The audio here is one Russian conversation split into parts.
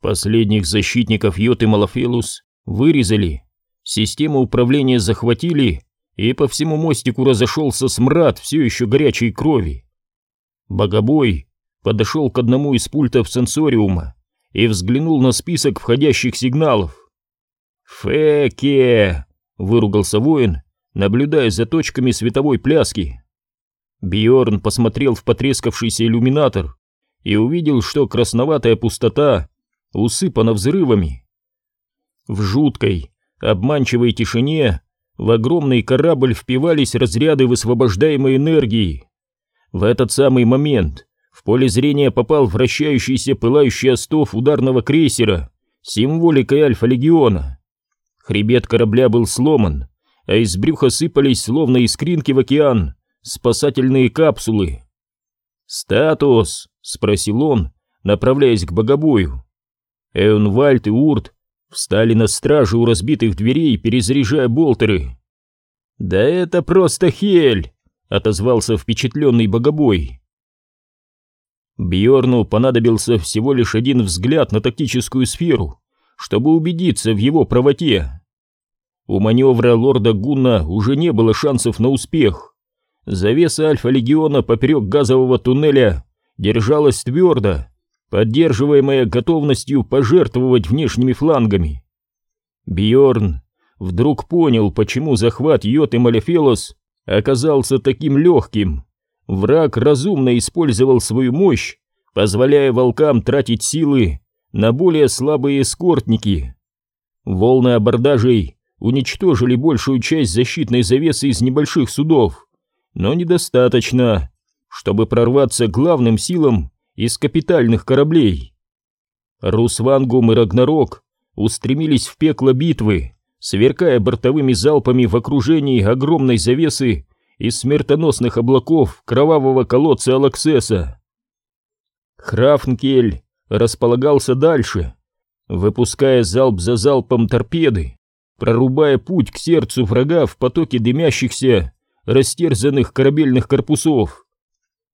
Последних защитников Йоты Малафелус вырезали, систему управления захватили, и по всему мостику разошелся смрад все еще горячей крови. Богобой подошел к одному из пультов сенсориума и взглянул на список входящих сигналов. «Феке!» — выругался воин, наблюдая за точками световой пляски. Бьорн посмотрел в потрескавшийся иллюминатор и увидел, что красноватая пустота усыпана взрывами. В жуткой, обманчивой тишине в огромный корабль впивались разряды высвобождаемой энергии. В этот самый момент в поле зрения попал вращающийся пылающий остов ударного крейсера символикой Альфа-Легиона. Хребет корабля был сломан, а из брюха сыпались, словно искринки в океан, спасательные капсулы. «Статус?» — спросил он, направляясь к богобою. Эонвальд и Урт встали на страже у разбитых дверей, перезаряжая болтеры. «Да это просто хель!» — отозвался впечатленный богобой. Бьорну понадобился всего лишь один взгляд на тактическую сферу, чтобы убедиться в его правоте. У маневра лорда Гунна уже не было шансов на успех. Завеса Альфа-Легиона поперек газового туннеля держалась твердо, поддерживаемая готовностью пожертвовать внешними флангами. Бьорн вдруг понял, почему захват Йоты Малефелос оказался таким легким. Враг разумно использовал свою мощь, позволяя волкам тратить силы на более слабые эскортники. Волны абордажей уничтожили большую часть защитной завесы из небольших судов, но недостаточно, чтобы прорваться главным силам из капитальных кораблей. Русвангум и Рагнарок устремились в пекло битвы, сверкая бортовыми залпами в окружении огромной завесы из смертоносных облаков кровавого колодца Алаксеса. Храфнкель располагался дальше, выпуская залп за залпом торпеды, прорубая путь к сердцу врага в потоке дымящихся, растерзанных корабельных корпусов.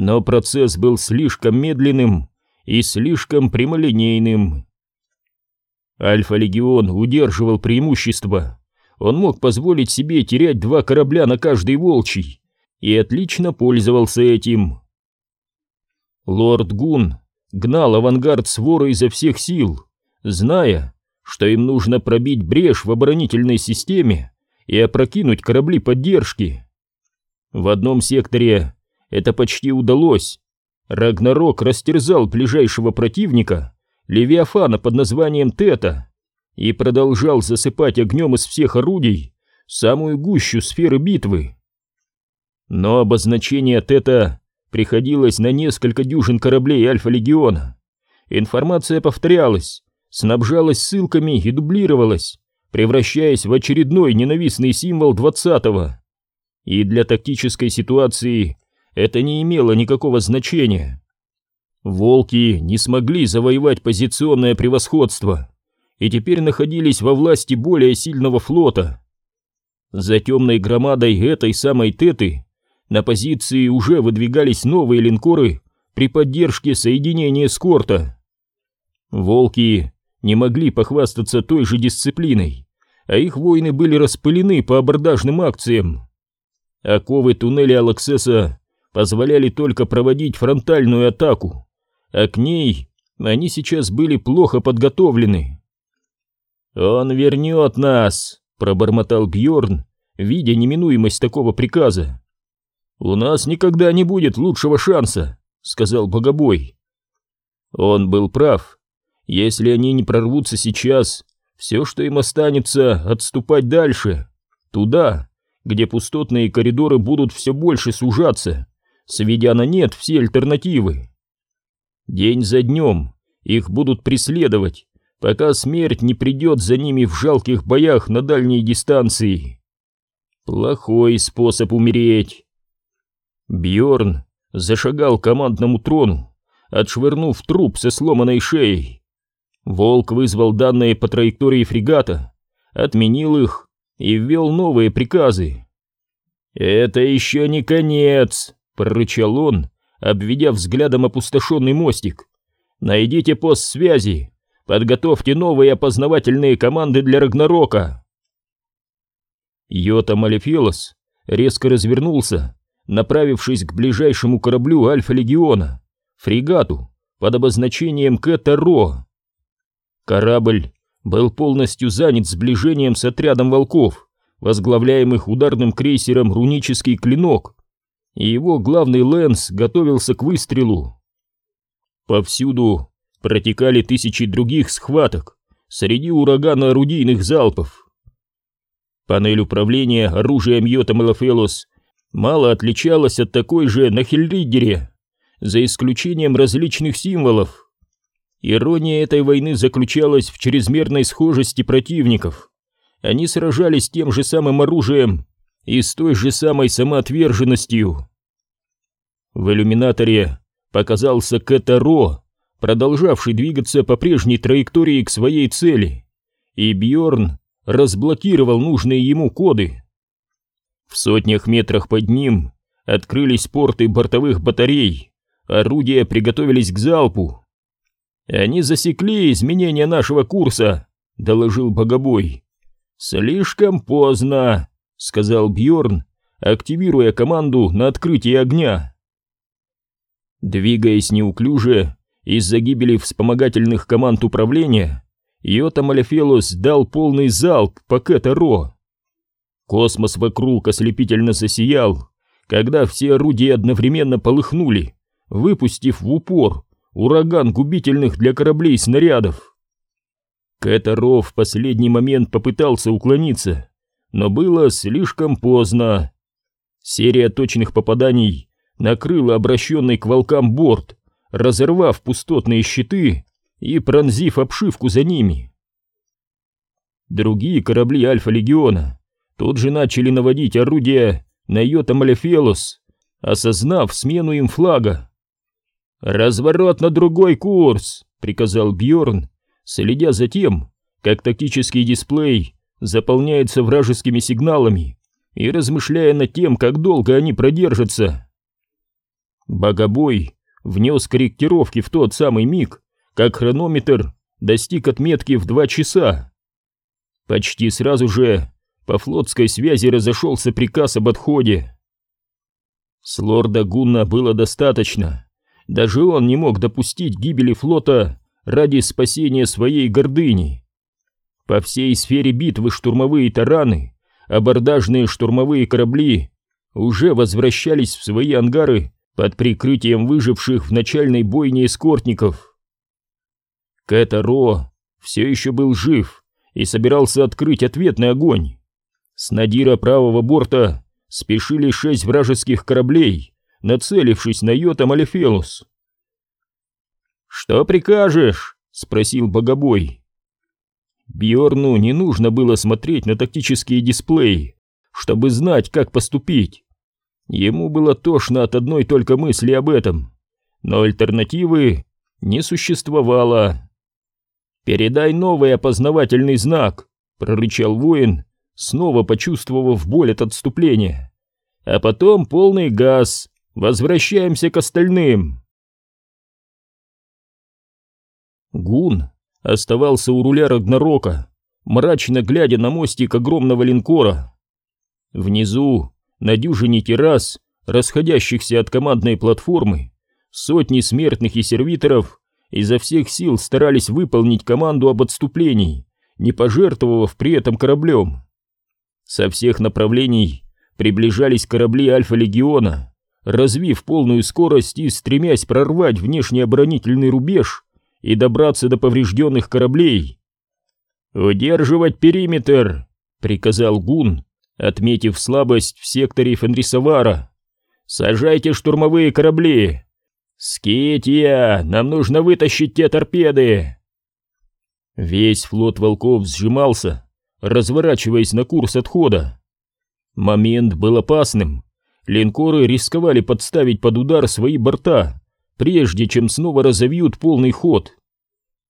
Но процесс был слишком медленным и слишком прямолинейным. Альфа-легион удерживал преимущество. Он мог позволить себе терять два корабля на каждый волчий и отлично пользовался этим. Лорд Гун гнал авангард своры изо всех сил, зная, что им нужно пробить брешь в оборонительной системе и опрокинуть корабли поддержки. В одном секторе это почти удалось. Рагнарок растерзал ближайшего противника, Левиафана под названием Тета, и продолжал засыпать огнем из всех орудий самую гущу сферы битвы. Но обозначение Тета приходилось на несколько дюжин кораблей Альфа-Легиона. Информация повторялась, снабжалась ссылками и дублировалась, превращаясь в очередной ненавистный символ двадцатого. И для тактической ситуации это не имело никакого значения. Волки не смогли завоевать позиционное превосходство и теперь находились во власти более сильного флота. За темной громадой этой самой Теты на позиции уже выдвигались новые линкоры при поддержке соединения эскорта. Волки не могли похвастаться той же дисциплиной, а их воины были распылены по абордажным акциям. Оковы туннеля Алаксеса позволяли только проводить фронтальную атаку, а к ней они сейчас были плохо подготовлены. «Он вернет нас!» — пробормотал Бьорн, видя неминуемость такого приказа. «У нас никогда не будет лучшего шанса», — сказал Богобой. Он был прав. Если они не прорвутся сейчас, все, что им останется, отступать дальше, туда, где пустотные коридоры будут все больше сужаться, сведя на нет все альтернативы. День за днем их будут преследовать, пока смерть не придет за ними в жалких боях на дальней дистанции. Плохой способ умереть. Бьорн зашагал к командному трону, отшвырнув труп со сломанной шеей. Волк вызвал данные по траектории фрегата, отменил их и ввел новые приказы. «Это еще не конец!» Прорычал он, обведя взглядом опустошенный мостик. «Найдите пост связи, Подготовьте новые опознавательные команды для Рагнарока. Йота Малефелос резко развернулся, направившись к ближайшему кораблю Альфа-Легиона, фрегату под обозначением Кэта-Ро. Корабль был полностью занят сближением с отрядом волков, возглавляемых ударным крейсером «Рунический клинок», и его главный Лэнс готовился к выстрелу. Повсюду протекали тысячи других схваток среди урагана орудийных залпов. Панель управления оружием Йота Малофелос мало отличалась от такой же на Хельридере, за исключением различных символов. Ирония этой войны заключалась в чрезмерной схожести противников. Они сражались тем же самым оружием и с той же самой самоотверженностью. В иллюминаторе показался Кэтаро, продолжавший двигаться по прежней траектории к своей цели, и Бьорн разблокировал нужные ему коды. В сотнях метрах под ним открылись порты бортовых батарей, орудия приготовились к залпу. «Они засекли изменения нашего курса», — доложил Богобой. «Слишком поздно», — сказал Бьорн, активируя команду на открытие огня. Двигаясь неуклюже, из-за гибели вспомогательных команд управления, Йота Малефелос дал полный залп по Кэта-Ро. Космос вокруг ослепительно засиял, когда все орудия одновременно полыхнули, выпустив в упор ураган губительных для кораблей снарядов. Кэта-Ро в последний момент попытался уклониться, но было слишком поздно. Серия точных попаданий накрыла обращенный к волкам борт, разорвав пустотные щиты и пронзив обшивку за ними. Другие корабли Альфа-Легиона тут же начали наводить орудия на Йота Малефелос, осознав смену им флага. «Разворот на другой курс!» — приказал Бьорн, следя за тем, как тактический дисплей заполняется вражескими сигналами и размышляя над тем, как долго они продержатся. Богобой внес корректировки в тот самый миг, как хронометр достиг отметки в два часа. Почти сразу же по флотской связи разошелся приказ об отходе. С лорда Гунна было достаточно. Даже он не мог допустить гибели флота ради спасения своей гордыни. По всей сфере битвы штурмовые тараны, абордажные штурмовые корабли уже возвращались в свои ангары под прикрытием выживших в начальной бойне эскортников. Кэта Ро все еще был жив и собирался открыть ответный огонь. С надира правого борта спешили шесть вражеских кораблей, нацелившись на Йота Малефелус. «Что прикажешь?» — спросил Богобой. Бьорну не нужно было смотреть на тактические дисплеи, чтобы знать, как поступить. Ему было тошно от одной только мысли об этом, но альтернативы не существовало. «Передай новый опознавательный знак», — прорычал воин, снова почувствовав боль от отступления. «А потом полный газ, возвращаемся к остальным». Гун оставался у руля Рагнарока, мрачно глядя на мостик огромного линкора. Внизу на дюжине террас, расходящихся от командной платформы, сотни смертных и сервиторов изо всех сил старались выполнить команду об отступлении, не пожертвовав при этом кораблем. Со всех направлений приближались корабли Альфа-Легиона, развив полную скорость и стремясь прорвать внешний оборонительный рубеж и добраться до поврежденных кораблей. «Удерживать периметр!» — приказал Гун, отметив слабость в секторе Фенрисовара. «Сажайте штурмовые корабли! Скития, нам нужно вытащить те торпеды!» Весь флот волков сжимался, разворачиваясь на курс отхода. Момент был опасным. Линкоры рисковали подставить под удар свои борта, прежде чем снова разовьют полный ход.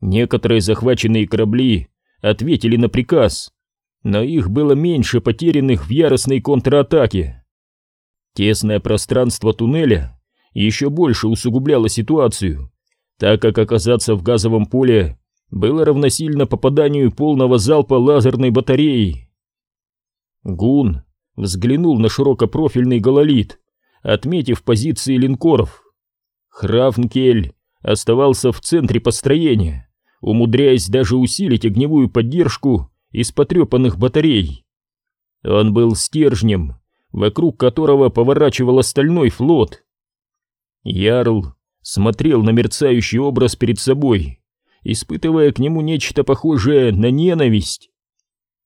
Некоторые захваченные корабли ответили на приказ, но их было меньше потерянных в яростной контратаке. Тесное пространство туннеля еще больше усугубляло ситуацию, так как оказаться в газовом поле было равносильно попаданию полного залпа лазерной батареи. Гун взглянул на широкопрофильный гололит, отметив позиции линкоров. Хравнкель оставался в центре построения, умудряясь даже усилить огневую поддержку из потрепанных батарей. Он был стержнем, вокруг которого поворачивал остальной флот. Ярл смотрел на мерцающий образ перед собой, испытывая к нему нечто похожее на ненависть.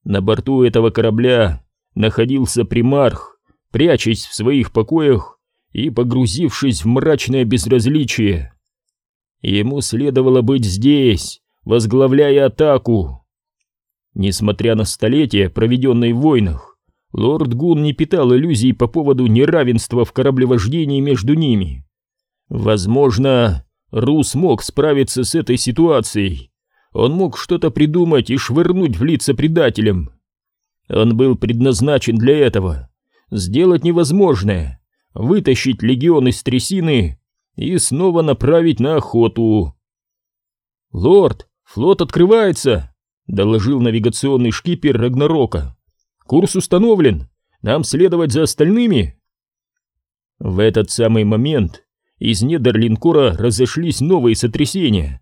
На борту этого корабля находился примарх, прячась в своих покоях и погрузившись в мрачное безразличие. Ему следовало быть здесь, возглавляя атаку. Несмотря на столетия, проведенные в войнах, лорд Гун не питал иллюзий по поводу неравенства в кораблевождении между ними. Возможно, Рус мог справиться с этой ситуацией. Он мог что-то придумать и швырнуть в лица предателям. Он был предназначен для этого. Сделать невозможное. Вытащить легион из трясины и снова направить на охоту. «Лорд, флот открывается!» — доложил навигационный шкипер Рагнарока. «Курс установлен. Нам следовать за остальными?» В этот самый момент из недр линкора разошлись новые сотрясения.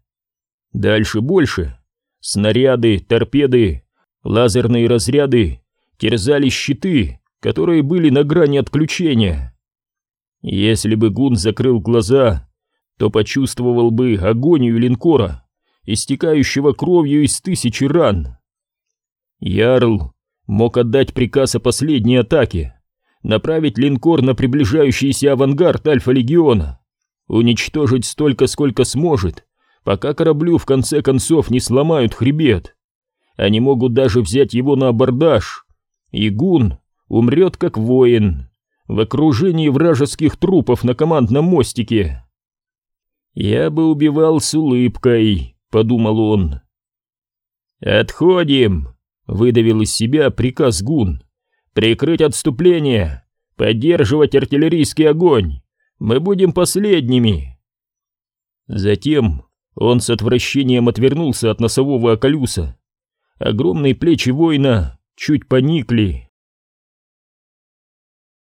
Дальше больше. Снаряды, торпеды, лазерные разряды терзали щиты, которые были на грани отключения. Если бы Гун закрыл глаза, то почувствовал бы агонию линкора, истекающего кровью из тысячи ран. Ярл мог отдать приказ о последней атаке, направить линкор на приближающийся авангард Альфа-Легиона уничтожить столько, сколько сможет, пока кораблю в конце концов не сломают хребет. Они могут даже взять его на абордаж. И Гун умрет как воин, в окружении вражеских трупов на командном мостике. «Я бы убивал с улыбкой», — подумал он. «Отходим», — выдавил из себя приказ Гун. «Прикрыть отступление, поддерживать артиллерийский огонь, мы будем последними!» Затем он с отвращением отвернулся от носового околюса. Огромные плечи воина чуть поникли.